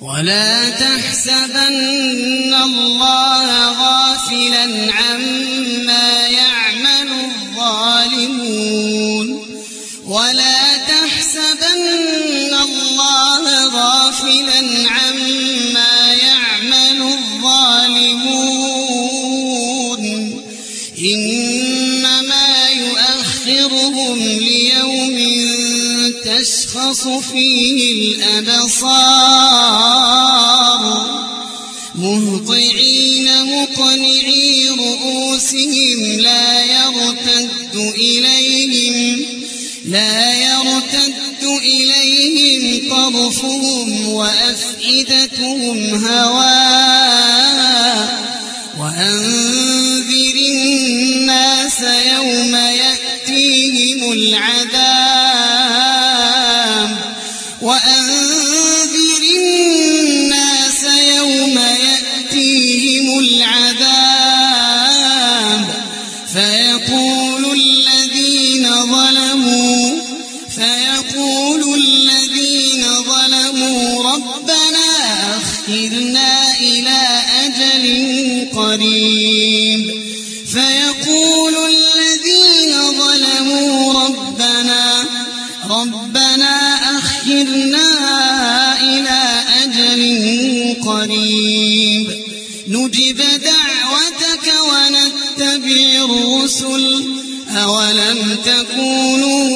ولا تحسبن الله غافلا تشخص فيه الأبصار. مهطعين مقنعي رؤوسهم لا يرتد إليهم لا يرتد إليهم طرفهم وأفئدتهم هواء وأنذر الناس يوم يأتيهم العذاب. فيقول الذين ظلموا ربنا أخرنا إلى أجل قريب. فيقول الذين ظلموا ربنا ربنا أخرنا إلى أجل قريب. نجب دعوتك ونتبع الرسل. أولم تكونوا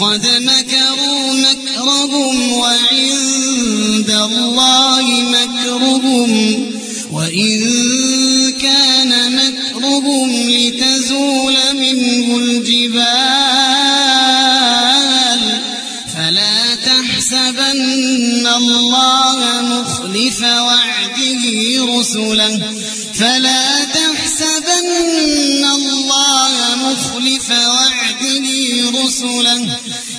وقد مكروا مكرهم وعند الله مكرهم وإن كان مكرهم لتزول منه الجبال فلا تحسبن الله مخلف وعده رسله فلا تحسبن الله مخلف وعده رسله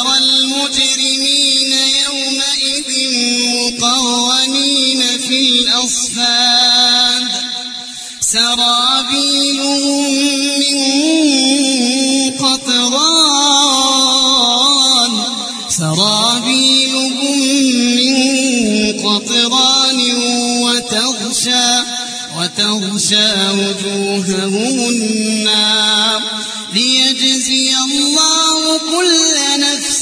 وترى المجرمين يومئذ مقرنين في الأصفاد. سرابيلهم من قطران. سرابيلهم من قطران وتغشى وتغشى وجوههم النار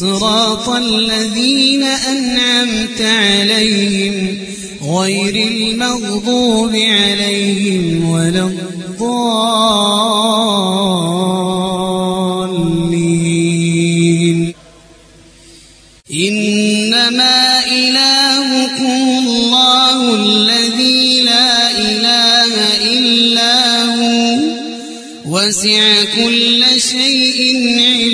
صراط الذين أنعمت عليهم غير المغضوب عليهم ولا الضالين. إنما إلهكم الله الذي لا إله إلا هو. وسع كل شيء علما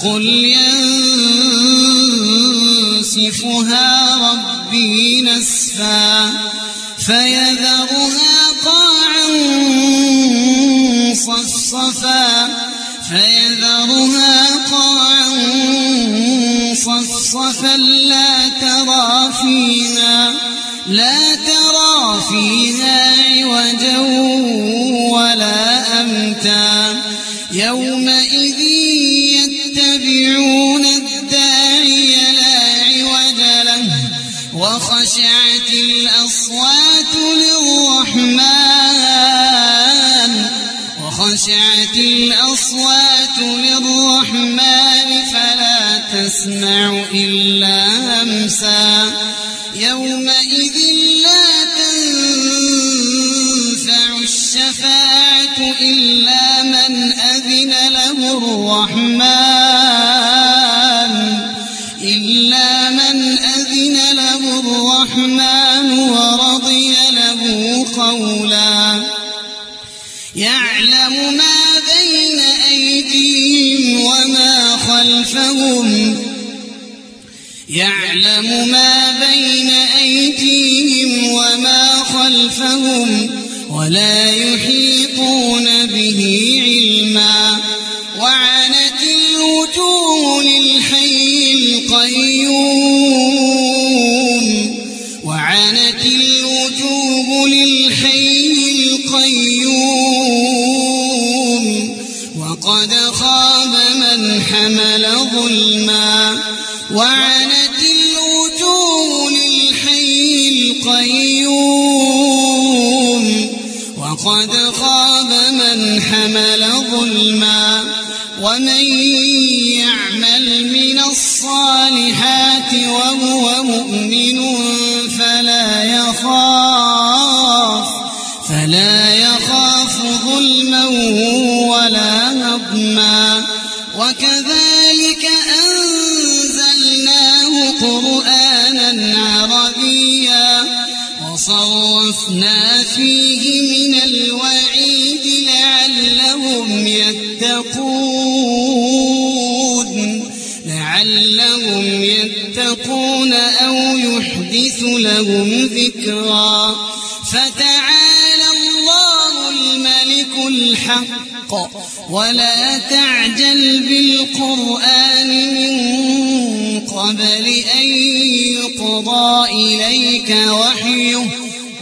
فقل ينسفها ربي نسفا فيذرها قاعا صفصفا فيذرها قاعا صفصفا لا ترى فيها لا ترى فيها عوجا ولا أمتا وخشعت الأصوات للرحمن وخشعت الأصوات للرحمن فلا تسمع إلا همسا. يومئذ لا خلفهم يعلم ما بين أيديهم وما خلفهم ولا يحيطون به علما. وعنت الوجوه ظلما وعنت الوجوه للحي القيوم وقد خاب من حمل ظلما ومن يعمل من الصالحات وهو مؤمن فلا يخاف وصرفنا فيه من الوعيد لعلهم يتقون. لعلهم يتقون أو يحدث لهم ذكرا. فتعالى الله الملك الحق. ولا تعجل بالقرآن من قبل أن يقضى إليك وحيه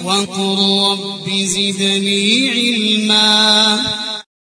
وقل رب زدني علما.